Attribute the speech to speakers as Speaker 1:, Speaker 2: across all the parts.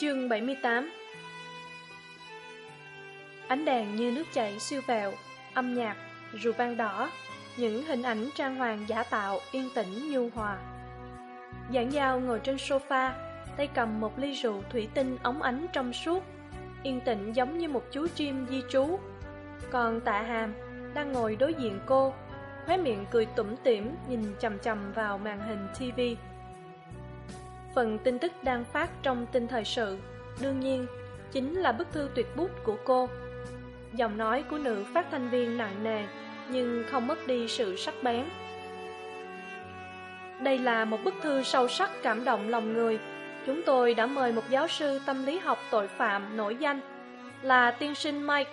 Speaker 1: Chương 78 Ánh đèn như nước chảy siêu vẹo, âm nhạc, rượu vang đỏ, những hình ảnh trang hoàng giả tạo, yên tĩnh nhu hòa. Giảng giao ngồi trên sofa, tay cầm một ly rượu thủy tinh ống ánh trong suốt, yên tĩnh giống như một chú chim di trú. Còn tạ hàm đang ngồi đối diện cô, khóe miệng cười tủm tỉm nhìn chầm chầm vào màn hình TV. Phần tin tức đang phát trong tin thời sự, đương nhiên, chính là bức thư tuyệt bút của cô. Giọng nói của nữ phát thanh viên nặng nề, nhưng không mất đi sự sắc bén. Đây là một bức thư sâu sắc cảm động lòng người. Chúng tôi đã mời một giáo sư tâm lý học tội phạm nổi danh, là tiên sinh Mike.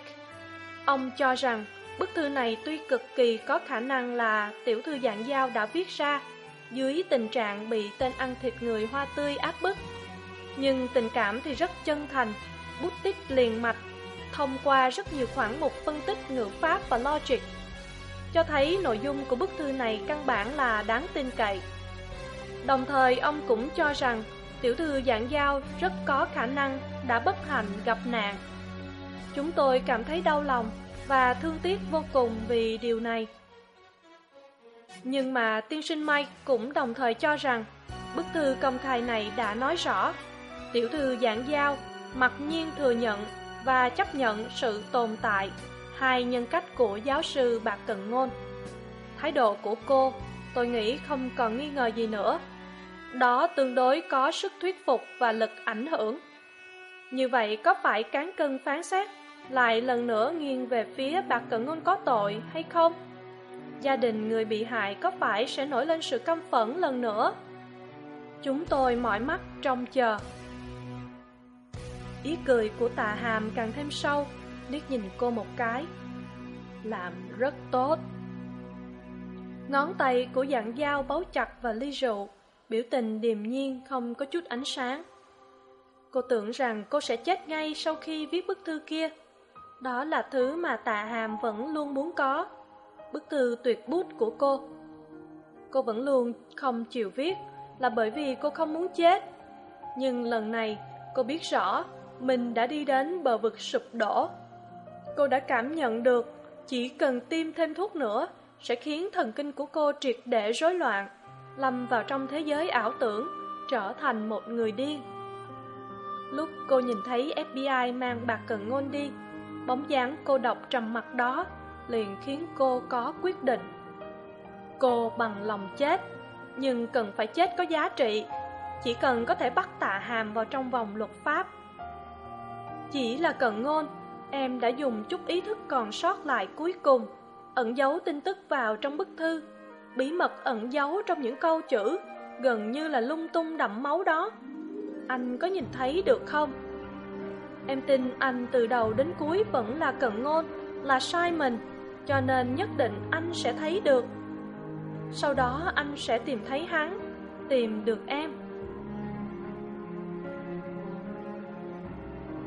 Speaker 1: Ông cho rằng bức thư này tuy cực kỳ có khả năng là tiểu thư dạng giao đã viết ra, dưới tình trạng bị tên ăn thịt người hoa tươi áp bức. Nhưng tình cảm thì rất chân thành, bút tích liền mạch, thông qua rất nhiều khoảng mục phân tích ngữ pháp và logic, cho thấy nội dung của bức thư này căn bản là đáng tin cậy. Đồng thời ông cũng cho rằng tiểu thư giảng giao rất có khả năng đã bất hạnh gặp nạn. Chúng tôi cảm thấy đau lòng và thương tiếc vô cùng vì điều này. Nhưng mà tiên sinh Mike cũng đồng thời cho rằng bức thư công khai này đã nói rõ tiểu thư giảng giao mặc nhiên thừa nhận và chấp nhận sự tồn tại hai nhân cách của giáo sư Bạc Cận Ngôn. Thái độ của cô, tôi nghĩ không còn nghi ngờ gì nữa. Đó tương đối có sức thuyết phục và lực ảnh hưởng. Như vậy có phải cán cân phán xét lại lần nữa nghiêng về phía Bạc Cận Ngôn có tội hay không? Gia đình người bị hại có phải sẽ nổi lên sự căm phẫn lần nữa? Chúng tôi mỏi mắt trông chờ. Ý cười của Tà hàm càng thêm sâu, liếc nhìn cô một cái. Làm rất tốt. Ngón tay của dạng dao bấu chặt vào ly rượu, biểu tình điềm nhiên, không có chút ánh sáng. Cô tưởng rằng cô sẽ chết ngay sau khi viết bức thư kia. Đó là thứ mà tạ hàm vẫn luôn muốn có bức thư tuyệt bút của cô. Cô vẫn luôn không chịu viết là bởi vì cô không muốn chết. Nhưng lần này, cô biết rõ mình đã đi đến bờ vực sụp đổ. Cô đã cảm nhận được chỉ cần tiêm thêm thuốc nữa sẽ khiến thần kinh của cô triệt để rối loạn, lâm vào trong thế giới ảo tưởng, trở thành một người điên. Lúc cô nhìn thấy fbi mang bạc cần ngôn đi, bóng dáng cô độc trầm mặc đó liền khiến cô có quyết định. Cô bằng lòng chết, nhưng cần phải chết có giá trị. Chỉ cần có thể bắt tạ hàm vào trong vòng luật pháp. Chỉ là cận ngôn, em đã dùng chút ý thức còn sót lại cuối cùng, ẩn giấu tin tức vào trong bức thư. Bí mật ẩn giấu trong những câu chữ, gần như là lung tung đậm máu đó. Anh có nhìn thấy được không? Em tin anh từ đầu đến cuối vẫn là cận ngôn, là sai mình cho nên nhất định anh sẽ thấy được. Sau đó anh sẽ tìm thấy hắn, tìm được em.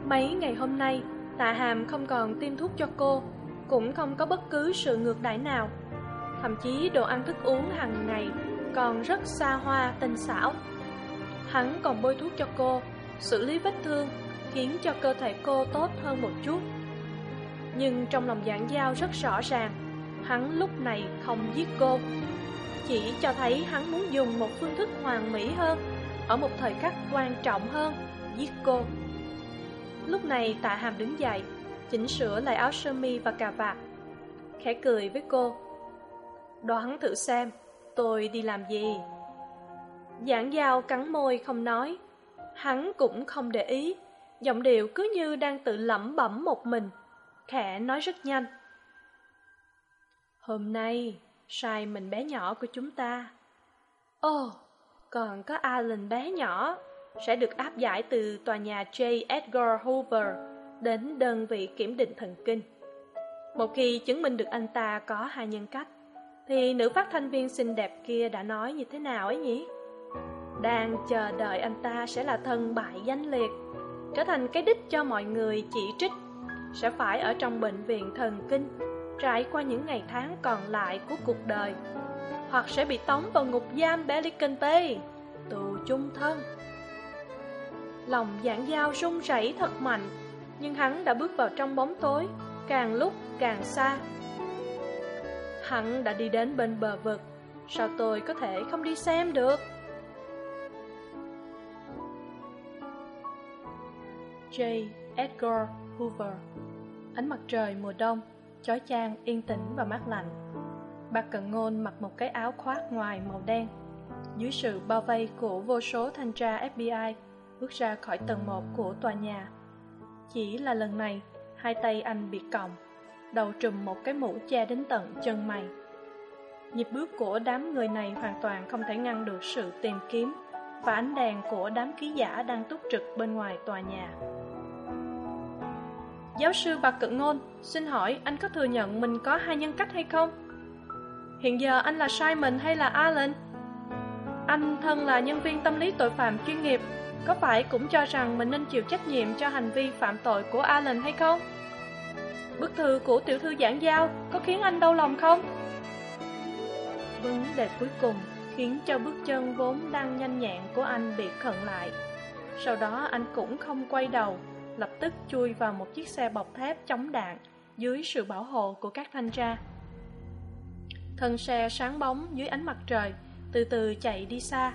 Speaker 1: Mấy ngày hôm nay, tạ hàm không còn tiêm thuốc cho cô, cũng không có bất cứ sự ngược đãi nào. Thậm chí đồ ăn thức uống hàng ngày còn rất xa hoa tinh xảo. Hắn còn bôi thuốc cho cô, xử lý vết thương, khiến cho cơ thể cô tốt hơn một chút nhưng trong lòng giảng giao rất rõ ràng, hắn lúc này không giết cô. Chỉ cho thấy hắn muốn dùng một phương thức hoàn mỹ hơn, ở một thời khắc quan trọng hơn, giết cô. Lúc này tạ hàm đứng dậy, chỉnh sửa lại áo sơ mi và cà vạt, khẽ cười với cô. Đoán thử xem, tôi đi làm gì? Giảng giao cắn môi không nói, hắn cũng không để ý, giọng điệu cứ như đang tự lẩm bẩm một mình khẽ nói rất nhanh hôm nay sai mình bé nhỏ của chúng ta ồ còn có alan bé nhỏ sẽ được áp giải từ tòa nhà J. Edgar Hoover đến đơn vị kiểm định thần kinh. Một khi chứng minh được anh ta có hai nhân cách, thì nữ phát thanh viên xinh đẹp kia đã nói như thế nào ấy nhỉ? Đang chờ đợi anh ta sẽ là thân bại danh liệt, trở thành cái đích cho mọi người chỉ trích, sẽ phải ở trong bệnh viện thần kinh, trải qua những ngày tháng còn lại của cuộc đời, hoặc sẽ bị tống vào ngục giam Pelican Bay, tù chung thân. Lòng giảng giao run rẩy thật mạnh, nhưng hắn đã bước vào trong bóng tối, càng lúc càng xa. Hắn đã đi đến bên bờ vực, sao tôi có thể không đi xem được? J. Edgar Hoover Ánh mặt trời mùa đông, chói chang, yên tĩnh và mát lạnh. bà Cận Ngôn mặc một cái áo khoác ngoài màu đen. Dưới sự bao vây của vô số thanh tra FBI, bước ra khỏi tầng một của tòa nhà. Chỉ là lần này, hai tay anh bị còng, đầu trùm một cái mũ che đến tận chân mày. Nhịp bước của đám người này hoàn toàn không thể ngăn được sự tìm kiếm và ánh đèn của đám ký giả đang túc trực bên ngoài tòa nhà. Giáo sư Bạc Cận Ngôn, xin hỏi anh có thừa nhận mình có hai nhân cách hay không? Hiện giờ anh là Simon hay là Alan? Anh thân là nhân viên tâm lý tội phạm chuyên nghiệp, có phải cũng cho rằng mình nên chịu trách nhiệm cho hành vi phạm tội của Alan hay không? Bức thư của tiểu thư giảng giao có khiến anh đau lòng không? Vấn đề cuối cùng khiến cho bước chân vốn đang nhanh nhẹn của anh bị khẩn lại. Sau đó anh cũng không quay đầu, lập tức chui vào một chiếc xe bọc thép chống đạn dưới sự bảo hộ của các thanh tra. Thân xe sáng bóng dưới ánh mặt trời, từ từ chạy đi xa.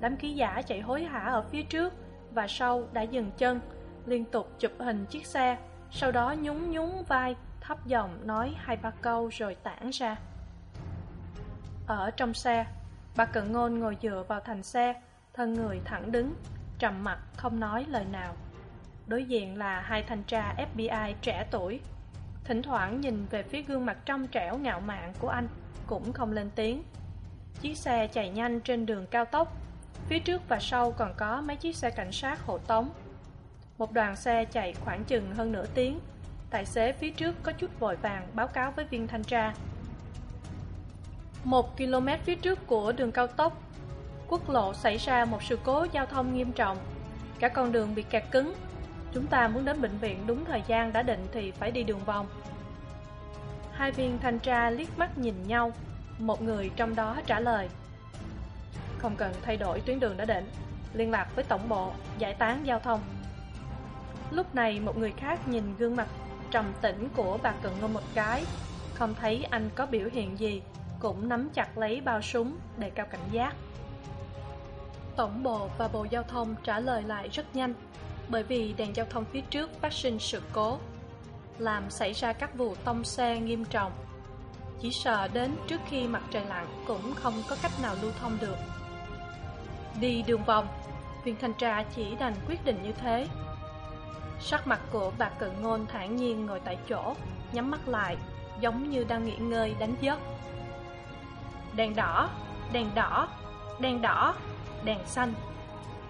Speaker 1: Đám ký giả chạy hối hả ở phía trước và sau đã dừng chân, liên tục chụp hình chiếc xe, sau đó nhún nhún vai, thấp giọng nói hai ba câu rồi tản ra. Ở trong xe, bà Cận Ngôn ngồi dựa vào thành xe, thân người thẳng đứng, trầm mặt không nói lời nào. Đối diện là hai thanh tra FBI trẻ tuổi. Thỉnh thoảng nhìn về phía gương mặt trong trẻo ngạo mạn của anh, cũng không lên tiếng. Chiếc xe chạy nhanh trên đường cao tốc, phía trước và sau còn có mấy chiếc xe cảnh sát hộ tống. Một đoàn xe chạy khoảng chừng hơn nửa tiếng, tài xế phía trước có chút vội vàng báo cáo với viên thanh tra. Một km phía trước của đường cao tốc, quốc lộ xảy ra một sự cố giao thông nghiêm trọng. Cả con đường bị kẹt cứng. Chúng ta muốn đến bệnh viện đúng thời gian đã định thì phải đi đường vòng. Hai viên thanh tra liếc mắt nhìn nhau, một người trong đó trả lời. Không cần thay đổi tuyến đường đã định, liên lạc với tổng bộ, giải tán giao thông. Lúc này một người khác nhìn gương mặt trầm tĩnh của bà Cận Ngôn một cái, không thấy anh có biểu hiện gì, cũng nắm chặt lấy bao súng để cao cảnh giác. Tổng bộ và Bộ Giao thông trả lời lại rất nhanh, bởi vì đèn giao thông phía trước phát sinh sự cố, làm xảy ra các vụ tông xe nghiêm trọng. Chỉ sợ đến trước khi mặt trời lặn cũng không có cách nào lưu thông được. Đi đường vòng, viên thanh tra chỉ đành quyết định như thế. Sắc mặt của bà cự ngôn thản nhiên ngồi tại chỗ, nhắm mắt lại, giống như đang nghỉ ngơi đánh giấc. Đèn đỏ, đèn đỏ, đèn đỏ, đèn xanh,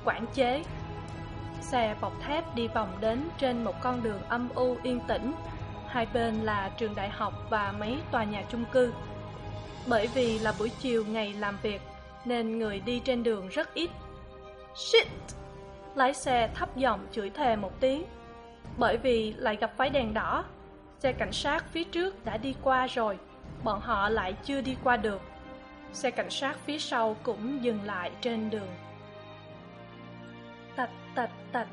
Speaker 1: quản chế. Xe bọc thép đi vòng đến trên một con đường âm u yên tĩnh, hai bên là trường đại học và mấy tòa nhà chung cư. Bởi vì là buổi chiều ngày làm việc, nên người đi trên đường rất ít. Shit! Lái xe thấp giọng chửi thề một tiếng, bởi vì lại gặp phái đèn đỏ. Xe cảnh sát phía trước đã đi qua rồi, bọn họ lại chưa đi qua được. Xe cảnh sát phía sau cũng dừng lại trên đường. Tạch tạch.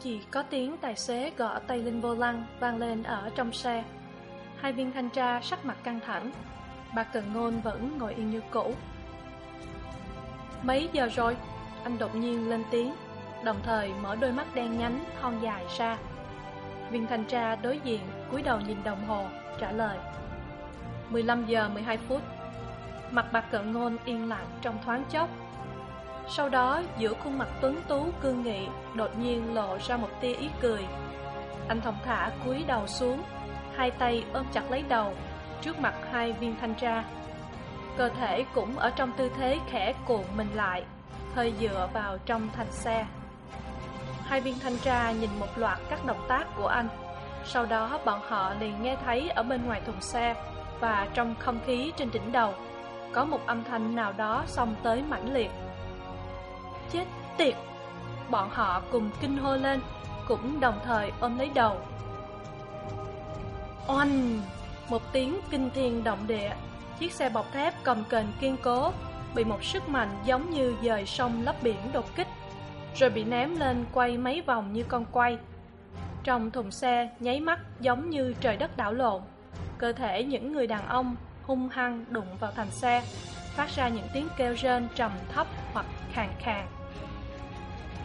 Speaker 1: Chỉ có tiếng tài xế gõ tay lên vô lăng vang lên ở trong xe. Hai viên thanh tra sắc mặt căng thẳng. Bà Cần Ngôn vẫn ngồi yên như cũ. Mấy giờ rồi? Anh đột nhiên lên tiếng, đồng thời mở đôi mắt đen nhánh, thon dài ra. Viên thanh tra đối diện, cúi đầu nhìn đồng hồ, trả lời. 15 giờ 12 phút. Mặt bạc cận ngôn yên lặng trong thoáng chốc. Sau đó, giữa khuôn mặt tuấn tú cương nghị, đột nhiên lộ ra một tia ý cười. Anh thong thả cúi đầu xuống, hai tay ôm chặt lấy đầu, trước mặt hai viên thanh tra. Cơ thể cũng ở trong tư thế khẽ cuộn mình lại, hơi dựa vào trong thành xe hai viên thanh tra nhìn một loạt các động tác của anh sau đó bọn họ liền nghe thấy ở bên ngoài thùng xe và trong không khí trên đỉnh đầu có một âm thanh nào đó xông tới mãnh liệt chết tiệt. Bọn họ cùng kinh hô lên, cũng đồng thời ôm lấy đầu. Oanh! Một tiếng kinh thiên động địa. Chiếc xe bọc thép cầm kềnh kiên cố, bị một sức mạnh giống như dời sông lấp biển đột kích, rồi bị ném lên quay mấy vòng như con quay. Trong thùng xe, nháy mắt giống như trời đất đảo lộn. Cơ thể những người đàn ông hung hăng đụng vào thành xe, phát ra những tiếng kêu rên trầm thấp hoặc khàn khàn.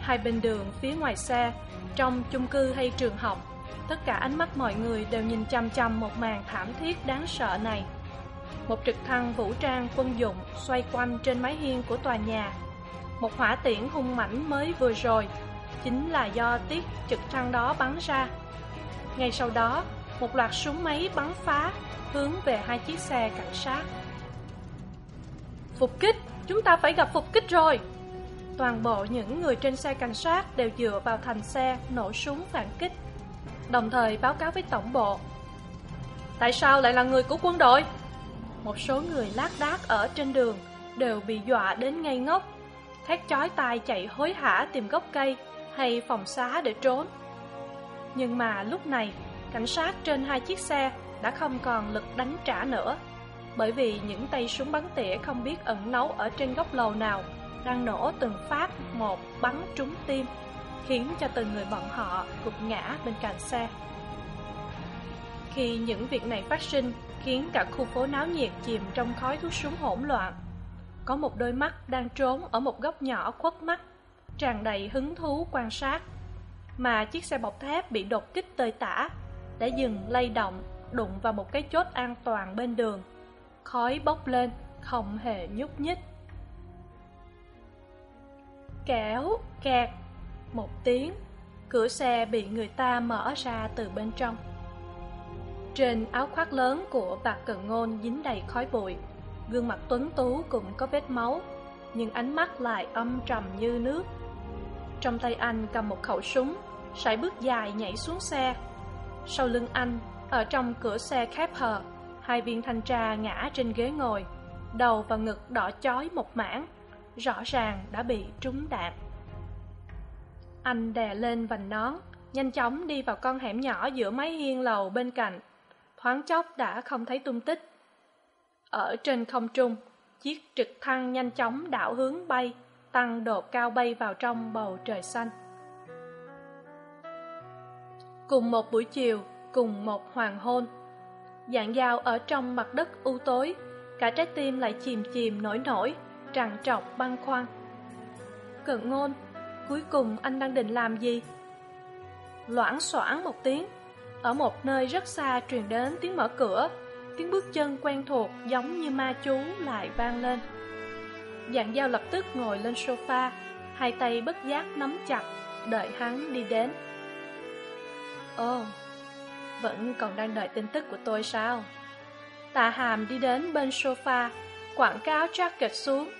Speaker 1: Hai bên đường phía ngoài xe, trong chung cư hay trường học, tất cả ánh mắt mọi người đều nhìn chăm chăm một màn thảm thiết đáng sợ này. Một trực thăng vũ trang quân dụng xoay quanh trên mái hiên của tòa nhà. Một hỏa tiễn hung mãnh mới vừa rồi, chính là do tiết trực thăng đó bắn ra. Ngay sau đó, một loạt súng máy bắn phá hướng về hai chiếc xe cảnh sát. Phục kích! Chúng ta phải gặp phục kích rồi. Toàn bộ những người trên xe cảnh sát đều dựa vào thành xe nổ súng phản kích, đồng thời báo cáo với tổng bộ. Tại sao lại là người của quân đội? Một số người lác đác ở trên đường đều bị dọa đến ngây ngốc, thét chói tai chạy hối hả tìm gốc cây hay phòng xá để trốn. Nhưng mà lúc này, cảnh sát trên hai chiếc xe đã không còn lực đánh trả nữa bởi vì những tay súng bắn tỉa không biết ẩn nấu ở trên góc lầu nào, đang nổ từng phát một bắn trúng tim, khiến cho từng người bọn họ gục ngã bên cạnh xe. Khi những việc này phát sinh, khiến cả khu phố náo nhiệt chìm trong khói thuốc súng hỗn loạn. Có một đôi mắt đang trốn ở một góc nhỏ khuất mắt, tràn đầy hứng thú quan sát, mà chiếc xe bọc thép bị đột kích tơi tả, đã dừng lay động đụng vào một cái chốt an toàn bên đường khói bốc lên, không hề nhúc nhích. Kéo, kẹt, một tiếng, cửa xe bị người ta mở ra từ bên trong. Trên áo khoác lớn của bạc cận ngôn dính đầy khói bụi, gương mặt tuấn tú cũng có vết máu, nhưng ánh mắt lại âm trầm như nước. Trong tay anh cầm một khẩu súng, sải bước dài nhảy xuống xe. Sau lưng anh, ở trong cửa xe khép hờ hai viên thanh tra ngã trên ghế ngồi, đầu và ngực đỏ chói một mảng, rõ ràng đã bị trúng đạn. Anh đè lên vành nón, nhanh chóng đi vào con hẻm nhỏ giữa mái hiên lầu bên cạnh. Thoáng chốc đã không thấy tung tích. Ở trên không trung, chiếc trực thăng nhanh chóng đảo hướng bay, tăng độ cao bay vào trong bầu trời xanh. Cùng một buổi chiều, cùng một hoàng hôn dạng dao ở trong mặt đất u tối cả trái tim lại chìm chìm nổi nổi trằn trọc băn khoăn. Cận ngôn cuối cùng anh đang định làm gì? Loảng xoảng một tiếng ở một nơi rất xa truyền đến tiếng mở cửa tiếng bước chân quen thuộc giống như ma chú lại vang lên. Dạng dao lập tức ngồi lên sofa hai tay bất giác nắm chặt đợi hắn đi đến. Ồ、oh, vẫn còn đang đợi tin tức của tôi sao? Tạ hàm đi đến bên sofa, quảng cáo jacket xuống,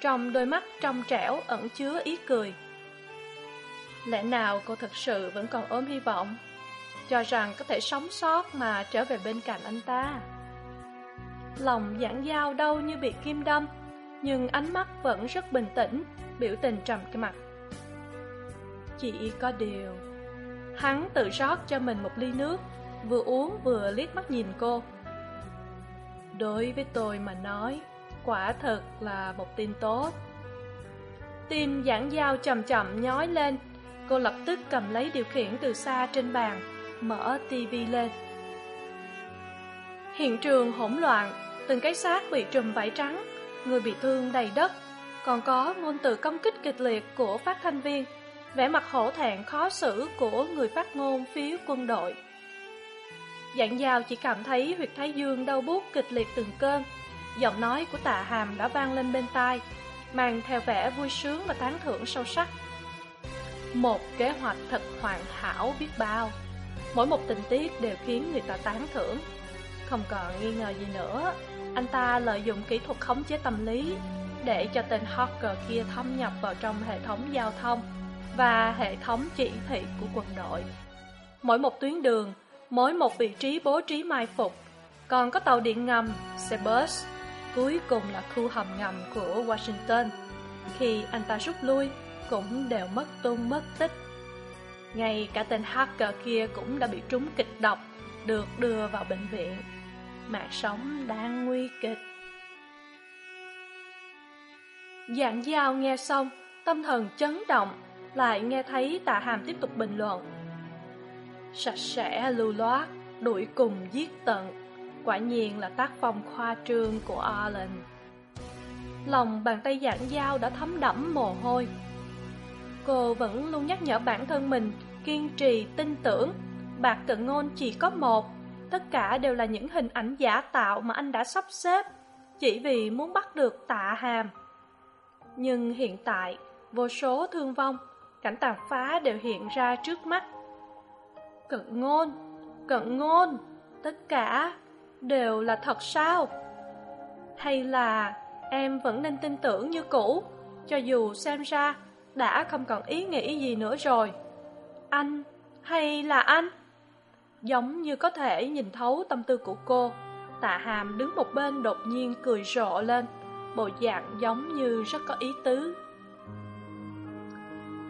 Speaker 1: trong đôi mắt trong trẻo ẩn chứa ý cười. Lẽ nào cô thực sự vẫn còn ôm hy vọng? Cho rằng có thể sống sót mà trở về bên cạnh anh ta. Lòng giảng dao đau như bị kim đâm, nhưng ánh mắt vẫn rất bình tĩnh, biểu tình trầm cái mặt. Chỉ có điều, hắn tự rót cho mình một ly nước vừa uống vừa liếc mắt nhìn cô. Đối với tôi mà nói, quả thật là một tin tốt. Tim giảng dao chậm chậm nhói lên, cô lập tức cầm lấy điều khiển từ xa trên bàn, mở tivi lên. Hiện trường hỗn loạn, từng cái xác bị trùm vải trắng, người bị thương đầy đất, còn có ngôn từ công kích kịch liệt của phát thanh viên, vẻ mặt hổ thẹn khó xử của người phát ngôn phía quân đội dạng dao chỉ cảm thấy huyệt thái dương đau buốt kịch liệt từng cơn. Giọng nói của tạ hàm đã vang lên bên tai mang theo vẻ vui sướng và tán thưởng sâu sắc. Một kế hoạch thật hoàn hảo biết bao. Mỗi một tình tiết đều khiến người ta tán thưởng. Không còn nghi ngờ gì nữa anh ta lợi dụng kỹ thuật khống chế tâm lý để cho tên hacker kia thâm nhập vào trong hệ thống giao thông và hệ thống chỉ thị của quân đội. Mỗi một tuyến đường, mỗi một vị trí bố trí mai phục, còn có tàu điện ngầm, xe bus, cuối cùng là khu hầm ngầm của Washington. Khi anh ta rút lui, cũng đều mất tung mất tích. Ngay cả tên hacker kia cũng đã bị trúng kịch độc, được đưa vào bệnh viện. Mạng sống đang nguy kịch. Dạng giao nghe xong, tâm thần chấn động, lại nghe thấy tạ hàm tiếp tục bình luận. Sạch sẽ lưu loát, đuổi cùng giết tận, quả nhiên là tác phong khoa trương của Alan. Lòng bàn tay dạng dao đã thấm đẫm mồ hôi. Cô vẫn luôn nhắc nhở bản thân mình kiên trì, tin tưởng. Bạc cận ngôn chỉ có một, tất cả đều là những hình ảnh giả tạo mà anh đã sắp xếp, chỉ vì muốn bắt được tạ hàm. Nhưng hiện tại, vô số thương vong, cảnh tàn phá đều hiện ra trước mắt. Cận ngôn, cận ngôn, tất cả đều là thật sao? Hay là em vẫn nên tin tưởng như cũ, cho dù xem ra đã không còn ý nghĩ gì nữa rồi? Anh, hay là anh? Giống như có thể nhìn thấu tâm tư của cô, tạ hàm đứng một bên đột nhiên cười rộ lên bộ dạng giống như rất có ý tứ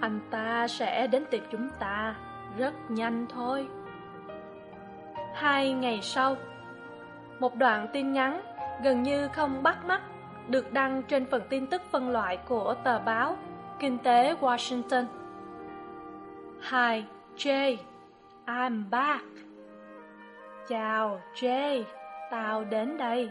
Speaker 1: anh ta sẽ đến tìm chúng ta rất nhanh thôi. Hai ngày sau, một đoạn tin nhắn gần như không bắt mắt được đăng trên phần tin tức phân loại của tờ báo kinh tế washington. Hi, jay. I'm back. Chào, jay. Tao đến đây.